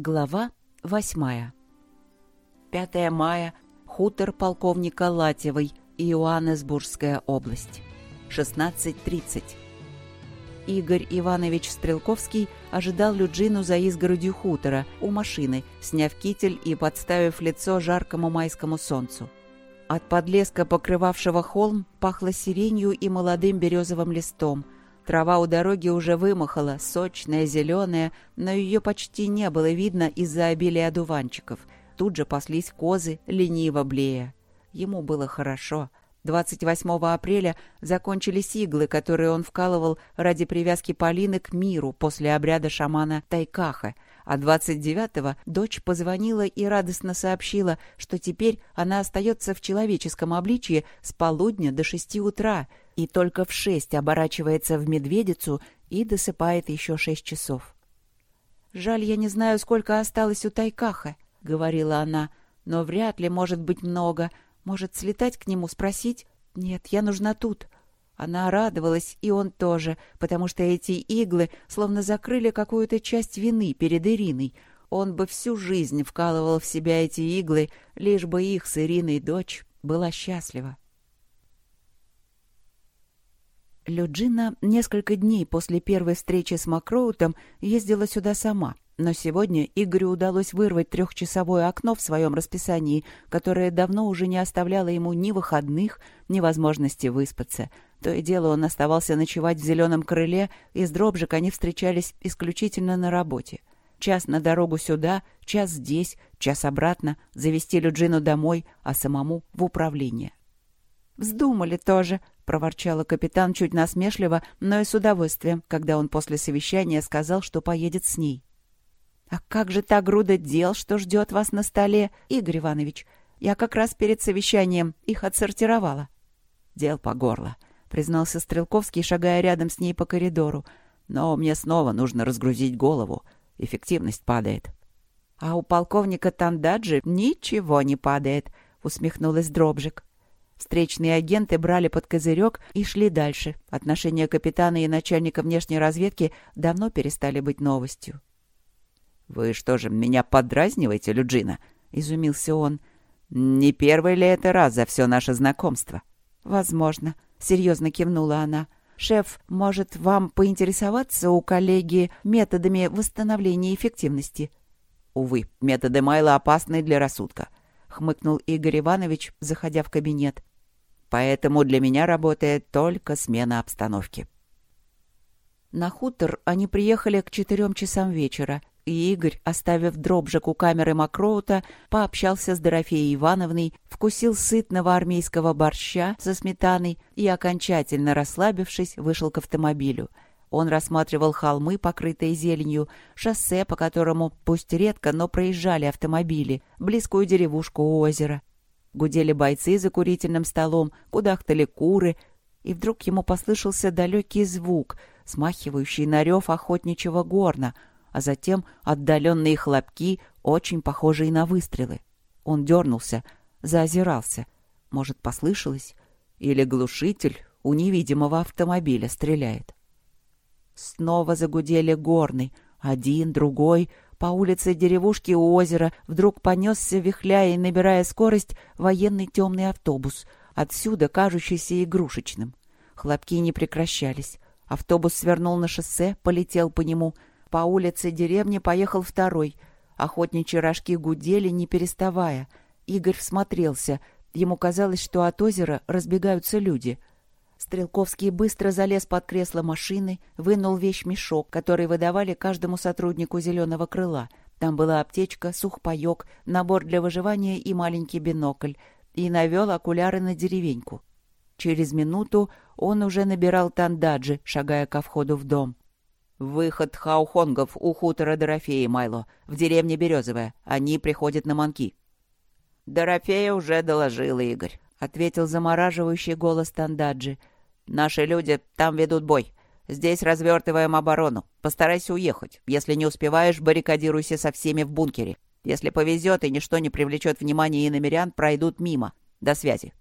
Глава восьмая. 5 мая. Хутор полковника Латевой, Иоаннесбургская область. 16.30. Игорь Иванович Стрелковский ожидал Люджину за изгородью хутора, у машины, сняв китель и подставив лицо жаркому майскому солнцу. От подлеска, покрывавшего холм, пахло сиренью и молодым березовым листом – Трава у дороги уже вымахала, сочная, зеленая, но ее почти не было видно из-за обилия одуванчиков. Тут же паслись козы, лениво блея. Ему было хорошо. 28 апреля закончились иглы, которые он вкалывал ради привязки Полины к миру после обряда шамана Тайкаха, а 29-го дочь позвонила и радостно сообщила, что теперь она остается в человеческом обличье с полудня до 6 утра — и только в шесть оборачивается в медведицу и досыпает еще шесть часов. «Жаль, я не знаю, сколько осталось у Тайкаха», — говорила она, — «но вряд ли может быть много. Может, слетать к нему, спросить? Нет, я нужна тут». Она радовалась, и он тоже, потому что эти иглы словно закрыли какую-то часть вины перед Ириной. Он бы всю жизнь вкалывал в себя эти иглы, лишь бы их с Ириной дочь была счастлива. Люджина несколько дней после первой встречи с Макроутом ездила сюда сама, но сегодня Игорю удалось вырвать трехчасовое окно в своем расписании, которое давно уже не оставляло ему ни выходных, ни возможности выспаться. То и дело он оставался ночевать в зеленом крыле, и с Дробжик они встречались исключительно на работе. Час на дорогу сюда, час здесь, час обратно, завести Люджину домой, а самому в управление. «Вздумали тоже», проворчала капитан чуть насмешливо, но и с удовольствием, когда он после совещания сказал, что поедет с ней. «А как же та груда дел, что ждет вас на столе, Игорь Иванович? Я как раз перед совещанием их отсортировала». «Дел по горло», — признался Стрелковский, шагая рядом с ней по коридору. «Но мне снова нужно разгрузить голову. Эффективность падает». «А у полковника Тандаджи ничего не падает», — усмехнулась Дробжик. Встречные агенты брали под козырек и шли дальше. Отношения капитана и начальника внешней разведки давно перестали быть новостью. «Вы что же, меня подразниваете, Люджина?» — изумился он. «Не первый ли это раз за все наше знакомство?» «Возможно», — серьезно кивнула она. «Шеф, может, вам поинтересоваться у коллеги методами восстановления эффективности?» «Увы, методы Майла опасны для рассудка», — хмыкнул Игорь Иванович, заходя в кабинет. Поэтому для меня работает только смена обстановки. На хутор они приехали к четырем часам вечера, и Игорь, оставив дробжик у камеры Макроута, пообщался с Дорофеей Ивановной, вкусил сытного армейского борща со сметаной и, окончательно расслабившись, вышел к автомобилю. Он рассматривал холмы, покрытые зеленью, шоссе, по которому, пусть редко, но проезжали автомобили, близкую деревушку у озера. Гудели бойцы за курительным столом, кудахтали куры, и вдруг ему послышался далекий звук, смахивающий на рев охотничьего горна, а затем отдаленные хлопки, очень похожие на выстрелы. Он дернулся, заозирался. Может, послышалось? Или глушитель у невидимого автомобиля стреляет? Снова загудели горны. Один, другой — по улице деревушки у озера вдруг понесся, вихляя и набирая скорость, военный темный автобус, отсюда кажущийся игрушечным. Хлопки не прекращались. Автобус свернул на шоссе, полетел по нему. По улице деревни поехал второй. Охотничьи рожки гудели, не переставая. Игорь всмотрелся. Ему казалось, что от озера разбегаются люди — Стрелковский быстро залез под кресло машины, вынул вещмешок, который выдавали каждому сотруднику «Зеленого крыла». Там была аптечка, сухпайок, набор для выживания и маленький бинокль, и навел окуляры на деревеньку. Через минуту он уже набирал тандаджи, шагая ко входу в дом. «Выход хаухонгов у хутора Дорофеи, Майло, в деревне Березовая. Они приходят на манки». «Дорофея уже доложила, Игорь. — ответил замораживающий голос Тандаджи. «Наши люди там ведут бой. Здесь развертываем оборону. Постарайся уехать. Если не успеваешь, баррикадируйся со всеми в бункере. Если повезет и ничто не привлечет внимания иномерян, пройдут мимо. До связи».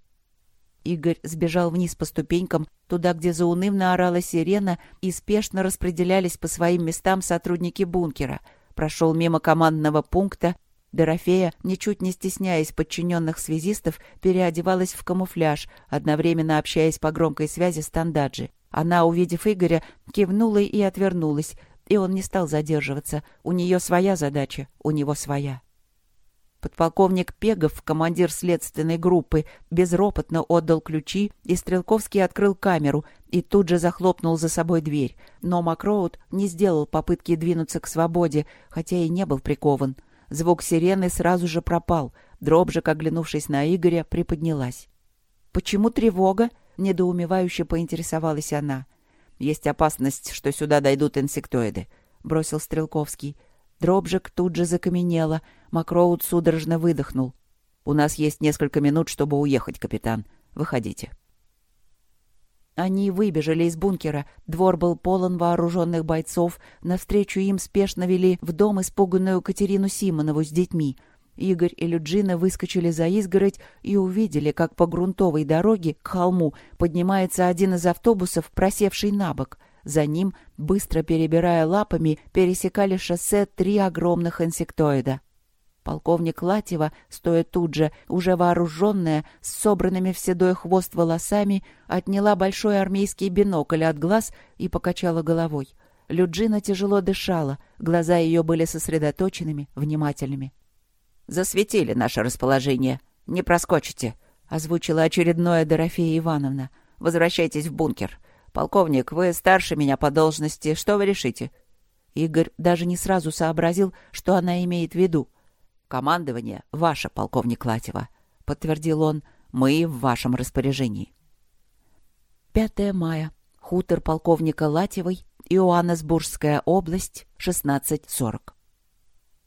Игорь сбежал вниз по ступенькам, туда, где заунывно орала сирена, и спешно распределялись по своим местам сотрудники бункера. прошел мимо командного пункта. Дорофея, ничуть не стесняясь подчиненных связистов, переодевалась в камуфляж, одновременно общаясь по громкой связи с Тандаджи. Она, увидев Игоря, кивнула и отвернулась, и он не стал задерживаться. У нее своя задача, у него своя. Подполковник Пегов, командир следственной группы, безропотно отдал ключи, и Стрелковский открыл камеру и тут же захлопнул за собой дверь. Но Макроуд не сделал попытки двинуться к свободе, хотя и не был прикован. Звук сирены сразу же пропал. Дробжик, оглянувшись на Игоря, приподнялась. «Почему тревога?» — недоумевающе поинтересовалась она. «Есть опасность, что сюда дойдут инсектоиды», — бросил Стрелковский. Дробжик тут же закаменела. Макроуд судорожно выдохнул. «У нас есть несколько минут, чтобы уехать, капитан. Выходите». Они выбежали из бункера. Двор был полон вооруженных бойцов. Навстречу им спешно вели в дом испуганную Катерину Симонову с детьми. Игорь и Люджина выскочили за изгородь и увидели, как по грунтовой дороге к холму поднимается один из автобусов, просевший на бок. За ним, быстро перебирая лапами, пересекали шоссе три огромных инсектоида. Полковник Латева, стоя тут же, уже вооруженная, с собранными в седой хвост волосами, отняла большой армейский бинокль от глаз и покачала головой. Люджина тяжело дышала, глаза ее были сосредоточенными, внимательными. «Засветили наше расположение. Не проскочите», — озвучила очередное Дорофея Ивановна. «Возвращайтесь в бункер. «Полковник, вы старше меня по должности. Что вы решите?» Игорь даже не сразу сообразил, что она имеет в виду. «Командование ваше, полковник Латева», — подтвердил он. «Мы в вашем распоряжении». 5 мая. Хутор полковника Латевой, Иоаннесбургская область, 16.40.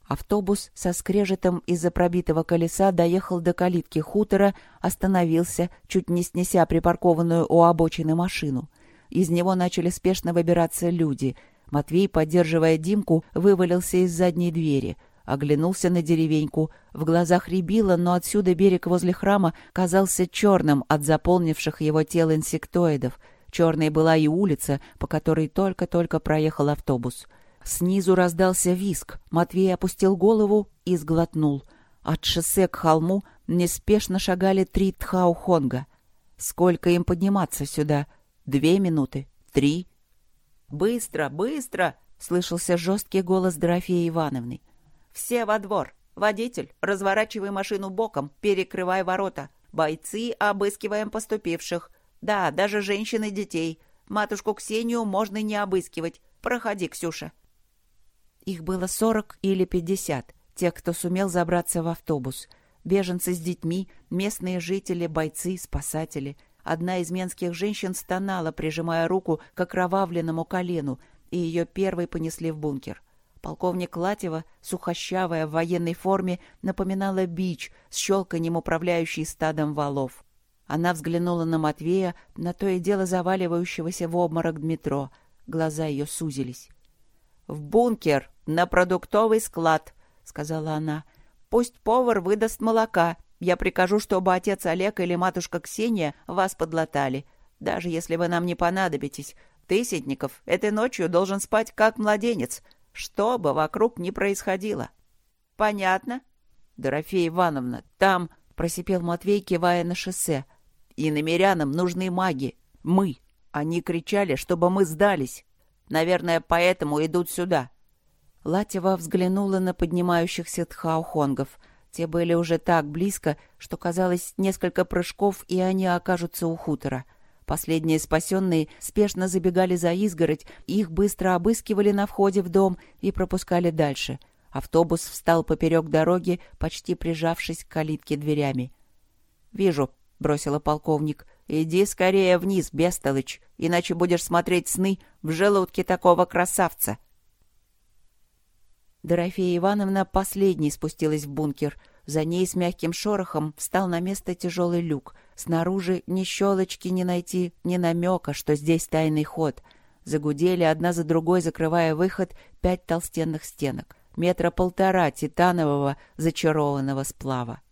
Автобус со скрежетом из-за пробитого колеса доехал до калитки хутора, остановился, чуть не снеся припаркованную у обочины машину — из него начали спешно выбираться люди. Матвей, поддерживая Димку, вывалился из задней двери. Оглянулся на деревеньку. В глазах рябило, но отсюда берег возле храма казался черным от заполнивших его тел инсектоидов. Черной была и улица, по которой только-только проехал автобус. Снизу раздался виск. Матвей опустил голову и сглотнул. От шоссе к холму неспешно шагали три тхаухонга. Сколько им подниматься сюда? — Две минуты. Три. «Быстро, быстро!» — слышался жесткий голос Дорофеи Ивановны. «Все во двор. Водитель, разворачивай машину боком, перекрывай ворота. Бойцы, обыскиваем поступивших. Да, даже женщин и детей. Матушку Ксению можно не обыскивать. Проходи, Ксюша». Их было сорок или пятьдесят, тех, кто сумел забраться в автобус. Беженцы с детьми, местные жители, бойцы, спасатели — Одна из менских женщин стонала, прижимая руку к окровавленному колену, и ее первой понесли в бункер. Полковник Латева, сухощавая в военной форме, напоминала бич с щелканем управляющей стадом валов. Она взглянула на Матвея, на то и дело заваливающегося в обморок Дмитро. Глаза ее сузились. «В бункер, на продуктовый склад», — сказала она. «Пусть повар выдаст молока, я прикажу, чтобы отец Олег или матушка Ксения вас подлатали. Даже если вы нам не понадобитесь. Ты, Ситников, этой ночью должен спать как младенец, что бы вокруг ни происходило. Понятно? Дорофея Ивановна, там, просипел Матвей, кивая на шоссе. И намерянам нужны маги. Мы. Они кричали, чтобы мы сдались. Наверное, поэтому идут сюда. Латева взглянула на поднимающихся тхаухонгов — те были уже так близко, что казалось несколько прыжков, и они окажутся у хутора. Последние спасенные спешно забегали за изгородь, их быстро обыскивали на входе в дом и пропускали дальше. Автобус встал поперек дороги, почти прижавшись к калитке дверями. «Вижу», — бросила полковник. «Иди скорее вниз, бестолыч, иначе будешь смотреть сны в желудке такого красавца». Дорофея Ивановна последней спустилась в бункер. За ней с мягким шорохом встал на место тяжелый люк. Снаружи ни щелочки не найти, ни намека, что здесь тайный ход. Загудели одна за другой, закрывая выход, пять толстенных стенок. Метра полтора титанового зачарованного сплава.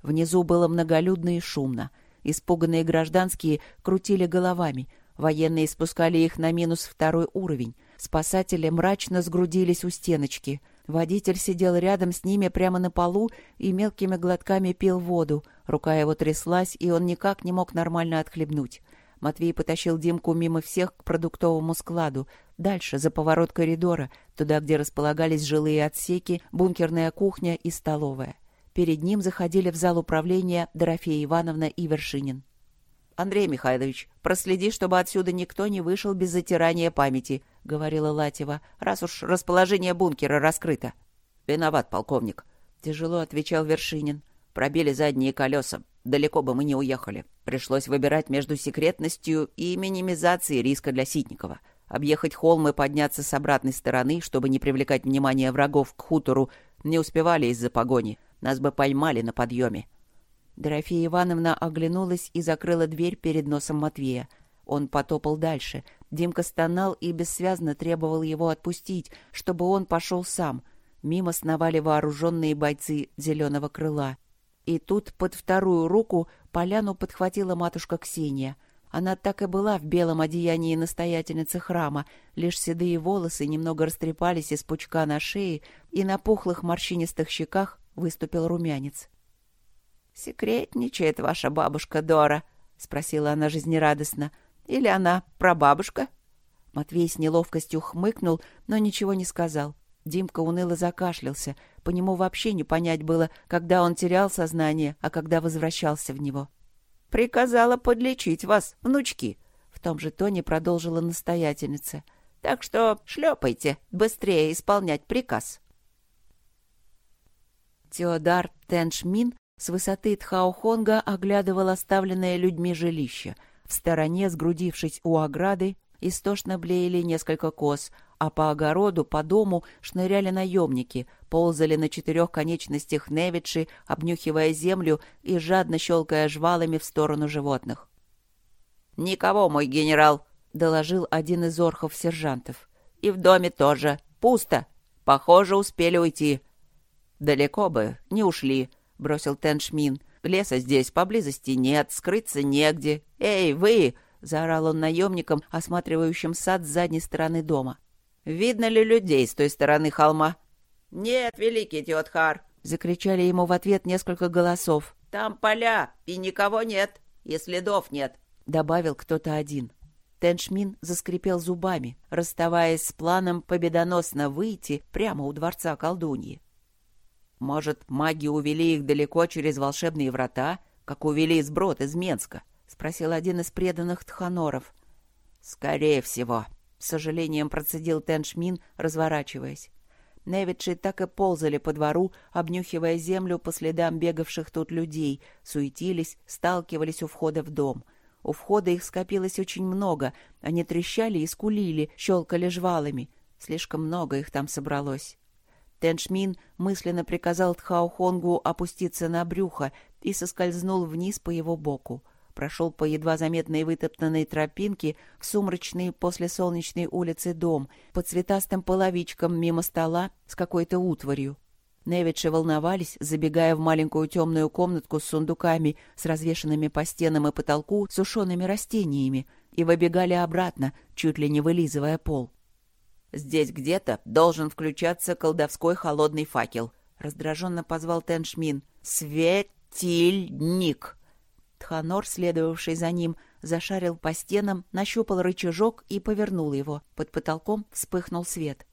Внизу было многолюдно и шумно. Испуганные гражданские крутили головами. Военные спускали их на минус второй уровень. Спасатели мрачно сгрудились у стеночки. Водитель сидел рядом с ними прямо на полу и мелкими глотками пил воду. Рука его тряслась, и он никак не мог нормально отхлебнуть. Матвей потащил Димку мимо всех к продуктовому складу. Дальше, за поворот коридора, туда, где располагались жилые отсеки, бункерная кухня и столовая. Перед ним заходили в зал управления Дорофея Ивановна и Вершинин. «Андрей Михайлович, проследи, чтобы отсюда никто не вышел без затирания памяти», — говорила Латева, «раз уж расположение бункера раскрыто». «Виноват, полковник», — тяжело отвечал Вершинин. «Пробили задние колеса. Далеко бы мы не уехали. Пришлось выбирать между секретностью и минимизацией риска для Ситникова. Объехать холм и подняться с обратной стороны, чтобы не привлекать внимание врагов к хутору, не успевали из-за погони. Нас бы поймали на подъеме. Дорофея Ивановна оглянулась и закрыла дверь перед носом Матвея. Он потопал дальше. Димка стонал и бессвязно требовал его отпустить, чтобы он пошел сам. Мимо сновали вооруженные бойцы зеленого крыла. И тут под вторую руку поляну подхватила матушка Ксения. Она так и была в белом одеянии настоятельницы храма, лишь седые волосы немного растрепались из пучка на шее, и на пухлых морщинистых щеках выступил румянец. «Секретничает ваша бабушка Дора?» — спросила она жизнерадостно. «Или она прабабушка?» Матвей с неловкостью хмыкнул, но ничего не сказал. Димка уныло закашлялся. По нему вообще не понять было, когда он терял сознание, а когда возвращался в него. «Приказала подлечить вас, внучки», — в том же тоне продолжила настоятельница. «Так что шлепайте, быстрее исполнять приказ». Теодар Теншмин с высоты Тхаохонга оглядывал оставленное людьми жилище. В стороне, сгрудившись у ограды, истошно блеяли несколько коз, а по огороду, по дому шныряли наемники, ползали на четырех конечностях невидши, обнюхивая землю и жадно щелкая жвалами в сторону животных. «Никого, мой генерал!» — доложил один из орхов-сержантов. «И в доме тоже. Пусто. Похоже, успели уйти». «Далеко бы. Не ушли», — бросил Теншмин. «Леса здесь поблизости нет, скрыться негде. Эй, вы!» — заорал он наемникам, осматривающим сад с задней стороны дома. «Видно ли людей с той стороны холма?» «Нет, великий Теотхар!» — закричали ему в ответ несколько голосов. «Там поля, и никого нет, и следов нет», — добавил кто-то один. Теншмин заскрипел зубами, расставаясь с планом победоносно выйти прямо у дворца колдуньи. Может, маги увели их далеко через волшебные врата, как увели сброд из Менска? — спросил один из преданных тханоров. — Скорее всего, — с сожалением процедил Теншмин, разворачиваясь. Невидши так и ползали по двору, обнюхивая землю по следам бегавших тут людей, суетились, сталкивались у входа в дом. У входа их скопилось очень много, они трещали и скулили, щелкали жвалами. Слишком много их там собралось. Теншмин мысленно приказал Тхаохонгу опуститься на брюхо и соскользнул вниз по его боку. Прошел по едва заметной вытоптанной тропинке в сумрачный после солнечной улицы дом, по цветастым половичкам мимо стола с какой-то утварью. Невидши волновались, забегая в маленькую темную комнатку с сундуками, с развешанными по стенам и потолку сушеными растениями, и выбегали обратно, чуть ли не вылизывая пол. Здесь где-то должен включаться колдовской холодный факел. Раздраженно позвал Теншмин. «Светильник!» Тханор, следовавший за ним, зашарил по стенам, нащупал рычажок и повернул его. Под потолком вспыхнул свет.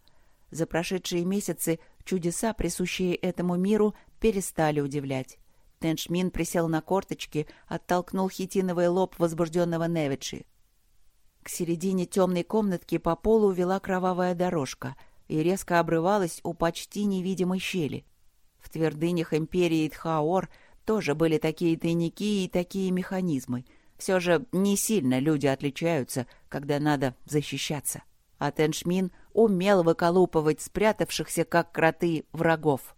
За прошедшие месяцы чудеса, присущие этому миру, перестали удивлять. Теншмин присел на корточки, оттолкнул хитиновый лоб возбужденного Невичи. К середине темной комнатки по полу вела кровавая дорожка и резко обрывалась у почти невидимой щели. В твердынях империи Тхаор тоже были такие тайники и такие механизмы. Все же не сильно люди отличаются, когда надо защищаться. А Теншмин умел выколупывать спрятавшихся, как кроты, врагов.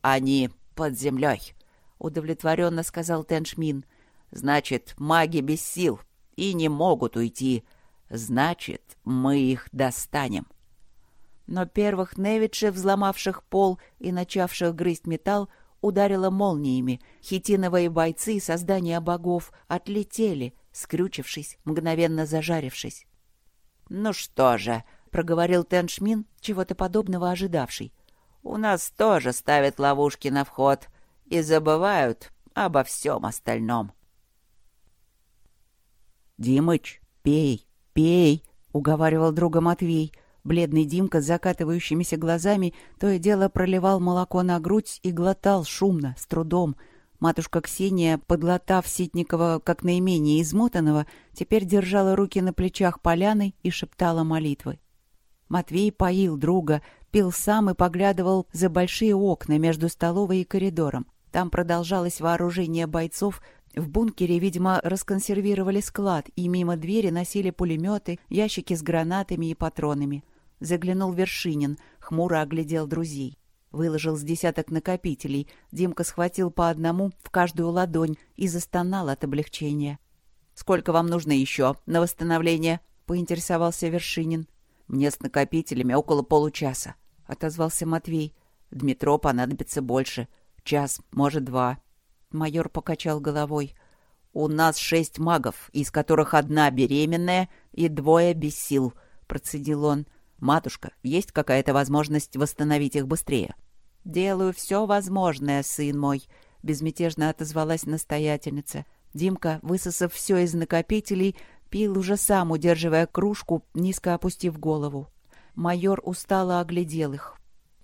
«Они под землей», — удовлетворенно сказал Теншмин. «Значит, маги без сил и не могут уйти Значит, мы их достанем. Но первых Невичей, взломавших пол и начавших грызть металл, ударило молниями. Хитиновые бойцы создания богов отлетели, скрючившись, мгновенно зажарившись. «Ну что же», — проговорил Теншмин, чего-то подобного ожидавший. У нас тоже ставят ловушки на вход и забывают обо всем остальном. «Димыч, пей, пей!» — уговаривал друга Матвей. Бледный Димка с закатывающимися глазами то и дело проливал молоко на грудь и глотал шумно, с трудом. Матушка Ксения, подлатав Ситникова как наименее измотанного, теперь держала руки на плечах поляны и шептала молитвы. Матвей поил друга, пил сам и поглядывал за большие окна между столовой и коридором. Там продолжалось вооружение бойцов, в бункере, видимо, расконсервировали склад, и мимо двери носили пулеметы, ящики с гранатами и патронами. Заглянул Вершинин, хмуро оглядел друзей. Выложил с десяток накопителей. Димка схватил по одному в каждую ладонь и застонал от облегчения. «Сколько вам нужно еще на восстановление?» — поинтересовался Вершинин. «Мне с накопителями около получаса», — отозвался Матвей. «Дмитро понадобится больше. Час, может, два». Майор покачал головой. «У нас шесть магов, из которых одна беременная и двое без сил», — процедил он. «Матушка, есть какая-то возможность восстановить их быстрее?» «Делаю все возможное, сын мой», — безмятежно отозвалась настоятельница. Димка, высосав все из накопителей, пил уже сам, удерживая кружку, низко опустив голову. Майор устало оглядел их.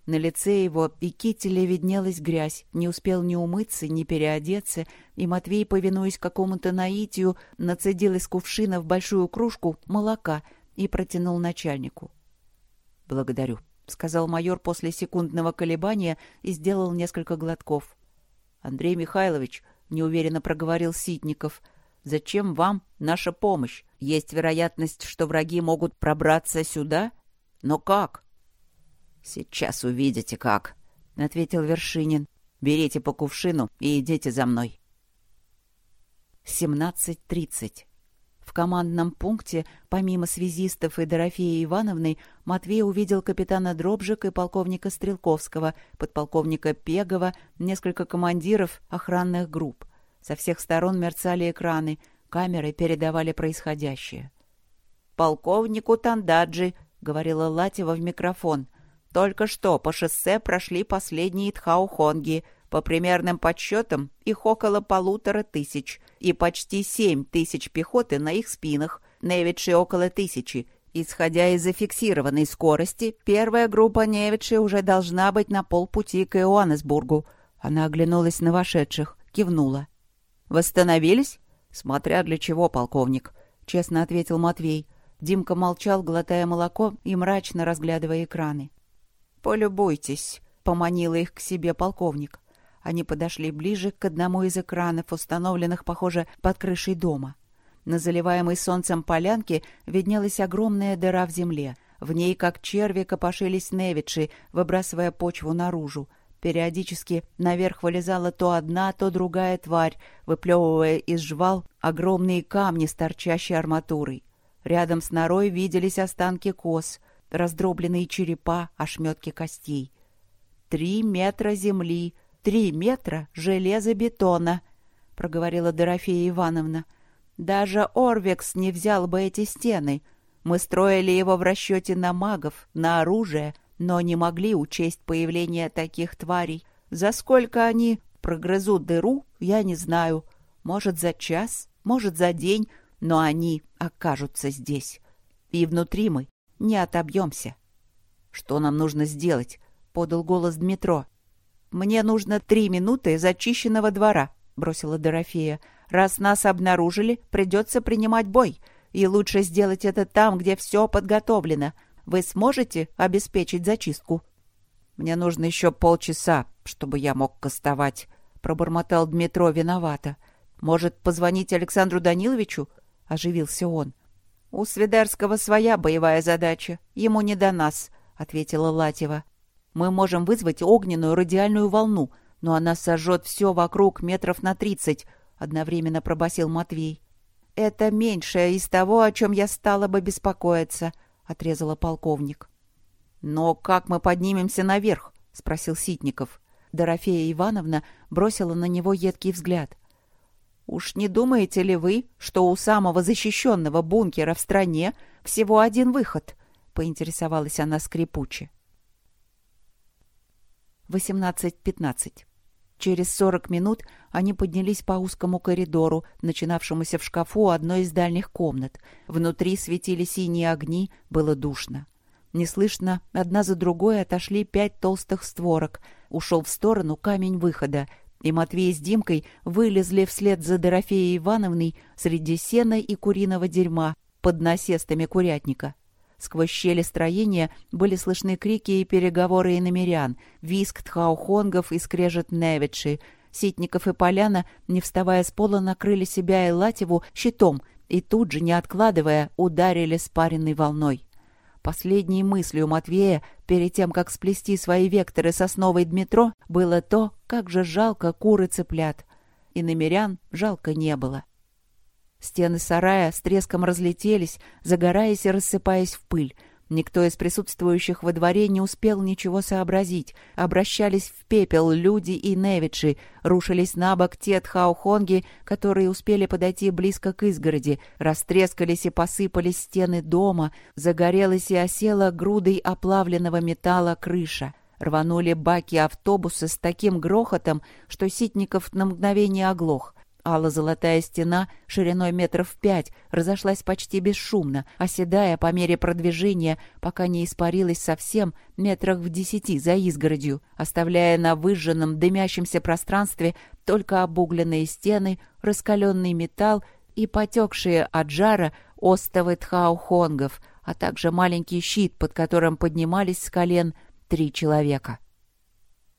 На лице его и кителе виднелась грязь, не успел ни умыться, ни переодеться, и Матвей, повинуясь какому-то наитию, нацедил из кувшина в большую кружку молока и протянул начальнику. «Благодарю», — сказал майор после секундного колебания и сделал несколько глотков. «Андрей Михайлович», — неуверенно проговорил Ситников, — «зачем вам наша помощь? Есть вероятность, что враги могут пробраться сюда? Но как?» «Сейчас увидите, как», — ответил Вершинин. «Берите по кувшину и идите за мной». 17.30. В командном пункте, помимо связистов и Дорофеи Ивановны, Матвей увидел капитана Дробжик и полковника Стрелковского, подполковника Пегова, несколько командиров охранных групп. Со всех сторон мерцали экраны, камеры передавали происходящее. «Полковнику Тандаджи», — говорила Латева в микрофон, — только что по шоссе прошли последние тхаухонги. По примерным подсчетам, их около полутора тысяч. И почти семь тысяч пехоты на их спинах. Невичи около тысячи. Исходя из зафиксированной скорости, первая группа Невичи уже должна быть на полпути к Иоаннесбургу. Она оглянулась на вошедших, кивнула. «Восстановились?» «Смотря для чего, полковник», — честно ответил Матвей. Димка молчал, глотая молоко и мрачно разглядывая экраны. «Полюбуйтесь», — поманила их к себе полковник. Они подошли ближе к одному из экранов, установленных, похоже, под крышей дома. На заливаемой солнцем полянке виднелась огромная дыра в земле. В ней, как черви, копошились невичи, выбрасывая почву наружу. Периодически наверх вылезала то одна, то другая тварь, выплевывая из жвал огромные камни с торчащей арматурой. Рядом с норой виделись останки коз — раздробленные черепа, ошметки костей. «Три метра земли, три метра железобетона», — проговорила Дорофея Ивановна. «Даже Орвекс не взял бы эти стены. Мы строили его в расчете на магов, на оружие, но не могли учесть появление таких тварей. За сколько они прогрызут дыру, я не знаю. Может, за час, может, за день, но они окажутся здесь. И внутри мы не отобьемся. «Что нам нужно сделать?» — подал голос Дмитро. «Мне нужно три минуты зачищенного двора», — бросила Дорофея. «Раз нас обнаружили, придется принимать бой. И лучше сделать это там, где все подготовлено. Вы сможете обеспечить зачистку?» «Мне нужно еще полчаса, чтобы я мог кастовать», — пробормотал Дмитро виновато. «Может, позвонить Александру Даниловичу?» — оживился он. «У Свидерского своя боевая задача. Ему не до нас», — ответила Латева. «Мы можем вызвать огненную радиальную волну, но она сожжет все вокруг метров на тридцать», — одновременно пробасил Матвей. «Это меньшее из того, о чем я стала бы беспокоиться», — отрезала полковник. «Но как мы поднимемся наверх?» — спросил Ситников. Дорофея Ивановна бросила на него едкий взгляд. Уж не думаете ли вы, что у самого защищенного бункера в стране всего один выход? Поинтересовалась она скрипуче. 18.15. Через 40 минут они поднялись по узкому коридору, начинавшемуся в шкафу одной из дальних комнат. Внутри светили синие огни, было душно. Неслышно, одна за другой отошли пять толстых створок. Ушел в сторону камень выхода, и Матвей с Димкой вылезли вслед за Дорофеей Ивановной среди сена и куриного дерьма под насестами курятника. Сквозь щели строения были слышны крики и переговоры иномерян, виск тхаухонгов и скрежет невичи. Ситников и Поляна, не вставая с пола, накрыли себя и Латеву щитом и тут же, не откладывая, ударили спаренной волной. Последней мыслью Матвея, перед тем, как сплести свои векторы с основой Дмитро, было то, как же жалко куры цыплят. И намерян жалко не было. Стены сарая с треском разлетелись, загораясь и рассыпаясь в пыль. Никто из присутствующих во дворе не успел ничего сообразить. Обращались в пепел люди и невичи, рушились на бок те тхаухонги, которые успели подойти близко к изгороди, растрескались и посыпались стены дома, загорелась и осела грудой оплавленного металла крыша. Рванули баки автобуса с таким грохотом, что Ситников на мгновение оглох. Алла-золотая стена шириной метров пять разошлась почти бесшумно, оседая по мере продвижения, пока не испарилась совсем метрах в десяти за изгородью, оставляя на выжженном дымящемся пространстве только обугленные стены, раскаленный металл и потекшие от жара остовы тхаухонгов, а также маленький щит, под которым поднимались с колен три человека.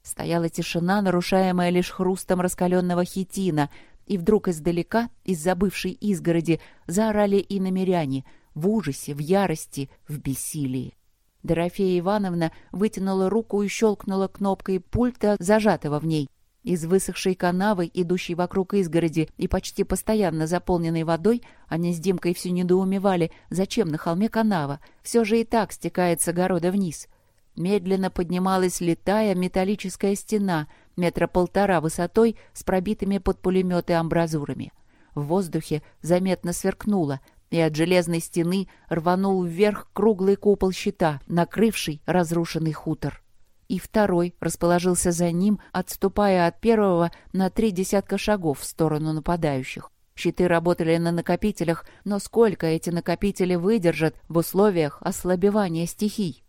Стояла тишина, нарушаемая лишь хрустом раскаленного хитина — и вдруг издалека, из забывшей изгороди, заорали и намеряне, в ужасе, в ярости, в бессилии. Дорофея Ивановна вытянула руку и щелкнула кнопкой пульта, зажатого в ней. Из высохшей канавы, идущей вокруг изгороди и почти постоянно заполненной водой, они с Димкой все недоумевали, зачем на холме канава, все же и так стекает с огорода вниз. Медленно поднималась летая металлическая стена, метра полтора высотой с пробитыми под пулеметы амбразурами. В воздухе заметно сверкнуло, и от железной стены рванул вверх круглый купол щита, накрывший разрушенный хутор. И второй расположился за ним, отступая от первого на три десятка шагов в сторону нападающих. Щиты работали на накопителях, но сколько эти накопители выдержат в условиях ослабевания стихий?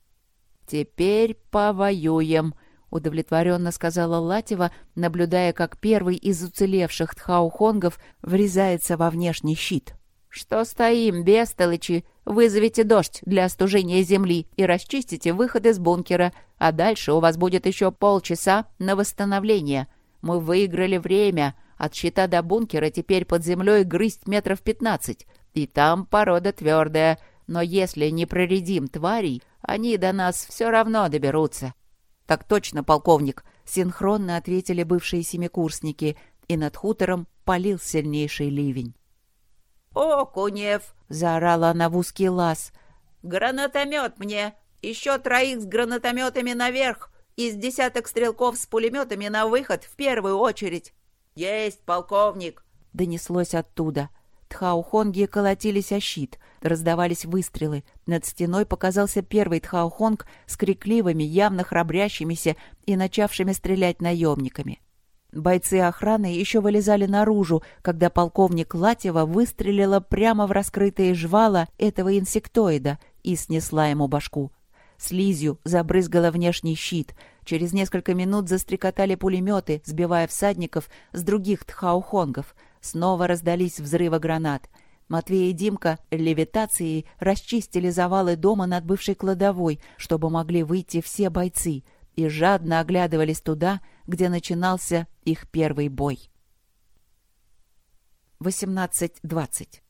«Теперь повоюем», — удовлетворенно сказала Латева, наблюдая, как первый из уцелевших тхаухонгов врезается во внешний щит. «Что стоим, бестолычи? Вызовите дождь для остужения земли и расчистите выход из бункера, а дальше у вас будет еще полчаса на восстановление. Мы выиграли время. От щита до бункера теперь под землей грызть метров пятнадцать. И там порода твердая. Но если не проредим тварей, они до нас все равно доберутся. «Так точно, полковник!» — синхронно ответили бывшие семикурсники, и над хутором полил сильнейший ливень. «О, Кунев!» — заорала она в узкий лаз. «Гранатомет мне! Еще троих с гранатометами наверх! Из десяток стрелков с пулеметами на выход в первую очередь!» «Есть, полковник!» — донеслось оттуда. Тхаухонги колотились о щит, раздавались выстрелы. Над стеной показался первый Тхаухонг с крикливыми, явно храбрящимися и начавшими стрелять наемниками. Бойцы охраны еще вылезали наружу, когда полковник Латева выстрелила прямо в раскрытые жвала этого инсектоида и снесла ему башку. Слизью забрызгала внешний щит. Через несколько минут застрекотали пулеметы, сбивая всадников с других тхаухонгов — Снова раздались взрывы гранат. Матвей и Димка левитацией расчистили завалы дома над бывшей кладовой, чтобы могли выйти все бойцы, и жадно оглядывались туда, где начинался их первый бой. 18.20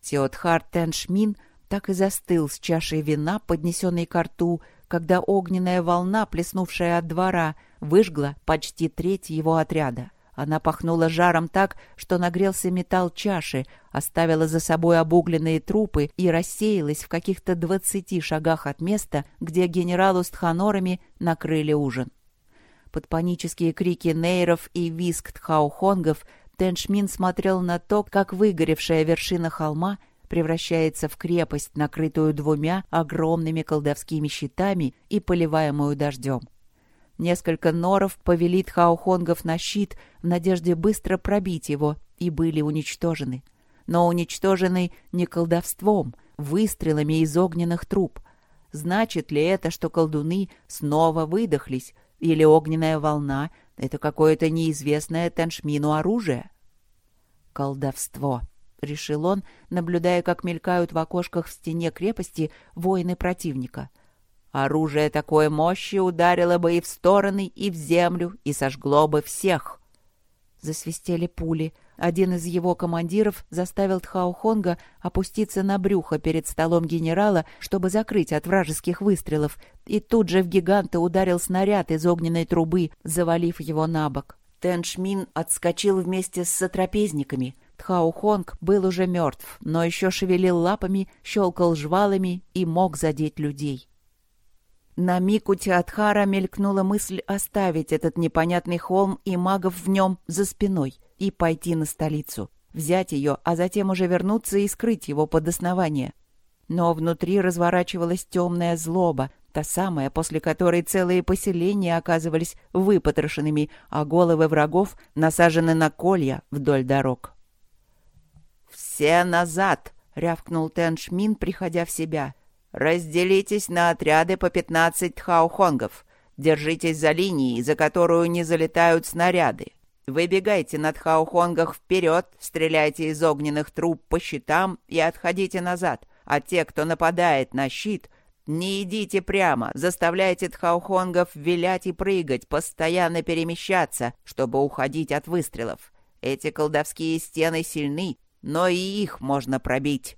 Теотхар Теншмин так и застыл с чашей вина, поднесенной к рту, когда огненная волна, плеснувшая от двора, выжгла почти треть его отряда. Она пахнула жаром так, что нагрелся металл чаши, оставила за собой обугленные трупы и рассеялась в каких-то двадцати шагах от места, где генералу с тханорами накрыли ужин. Под панические крики нейров и виск тхаухонгов Теншмин смотрел на то, как выгоревшая вершина холма превращается в крепость, накрытую двумя огромными колдовскими щитами и поливаемую дождем. Несколько норов повели тхаухонгов на щит в надежде быстро пробить его и были уничтожены. Но уничтожены не колдовством, выстрелами из огненных труб. Значит ли это, что колдуны снова выдохлись, или огненная волна — это какое-то неизвестное Теншмину оружие? Колдовство, — решил он, наблюдая, как мелькают в окошках в стене крепости воины противника. Оружие такой мощи ударило бы и в стороны, и в землю, и сожгло бы всех. Засвистели пули. Один из его командиров заставил Тхаухонга опуститься на брюхо перед столом генерала, чтобы закрыть от вражеских выстрелов, и тут же в гиганта ударил снаряд из огненной трубы, завалив его на бок. Тэншмин отскочил вместе с сотрапезниками. Тхаухонг был уже мертв, но еще шевелил лапами, щелкал жвалами и мог задеть людей. На миг у Театхара мелькнула мысль оставить этот непонятный холм и магов в нем за спиной и пойти на столицу, взять ее, а затем уже вернуться и скрыть его под основание. Но внутри разворачивалась темная злоба, та самая, после которой целые поселения оказывались выпотрошенными, а головы врагов насажены на колья вдоль дорог. «Все назад!» — рявкнул Теншмин, приходя в себя. Разделитесь на отряды по 15 тхаухонгов. Держитесь за линией, за которую не залетают снаряды. Выбегайте на тхаухонгах вперед, стреляйте из огненных труб по щитам и отходите назад. А те, кто нападает на щит, не идите прямо, заставляйте тхаухонгов вилять и прыгать, постоянно перемещаться, чтобы уходить от выстрелов. Эти колдовские стены сильны, но и их можно пробить.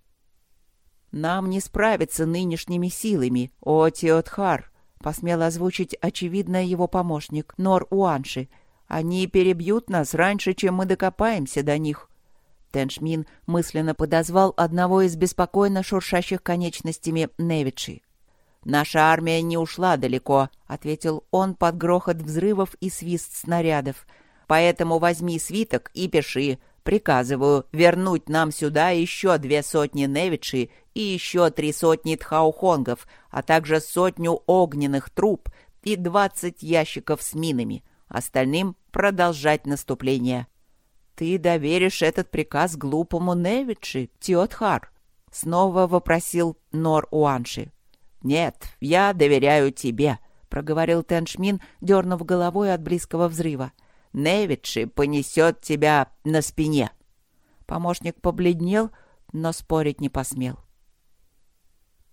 «Нам не справиться нынешними силами, о Теотхар», — посмел озвучить очевидно его помощник, Нор Уанши. «Они перебьют нас раньше, чем мы докопаемся до них». Теншмин мысленно подозвал одного из беспокойно шуршащих конечностями Невичи. «Наша армия не ушла далеко», — ответил он под грохот взрывов и свист снарядов. «Поэтому возьми свиток и пиши. Приказываю вернуть нам сюда еще две сотни Невичи и еще три сотни тхаухонгов, а также сотню огненных труб и двадцать ящиков с минами. Остальным продолжать наступление. «Ты доверишь этот приказ глупому Невичи, Тиотхар?» — снова вопросил Нор Уанши. «Нет, я доверяю тебе», — проговорил Теншмин, дернув головой от близкого взрыва. «Невичи понесет тебя на спине». Помощник побледнел, но спорить не посмел.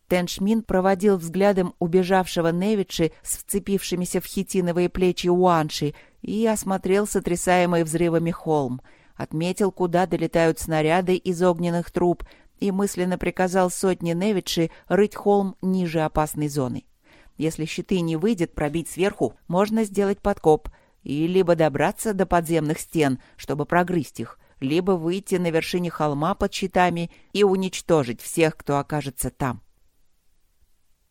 Теншмин проводил взглядом убежавшего Невичи с вцепившимися в хитиновые плечи Уанши и осмотрел сотрясаемый взрывами холм, отметил, куда долетают снаряды из огненных труб и мысленно приказал сотне Невичи рыть холм ниже опасной зоны. Если щиты не выйдет пробить сверху, можно сделать подкоп и либо добраться до подземных стен, чтобы прогрызть их, либо выйти на вершине холма под щитами и уничтожить всех, кто окажется там.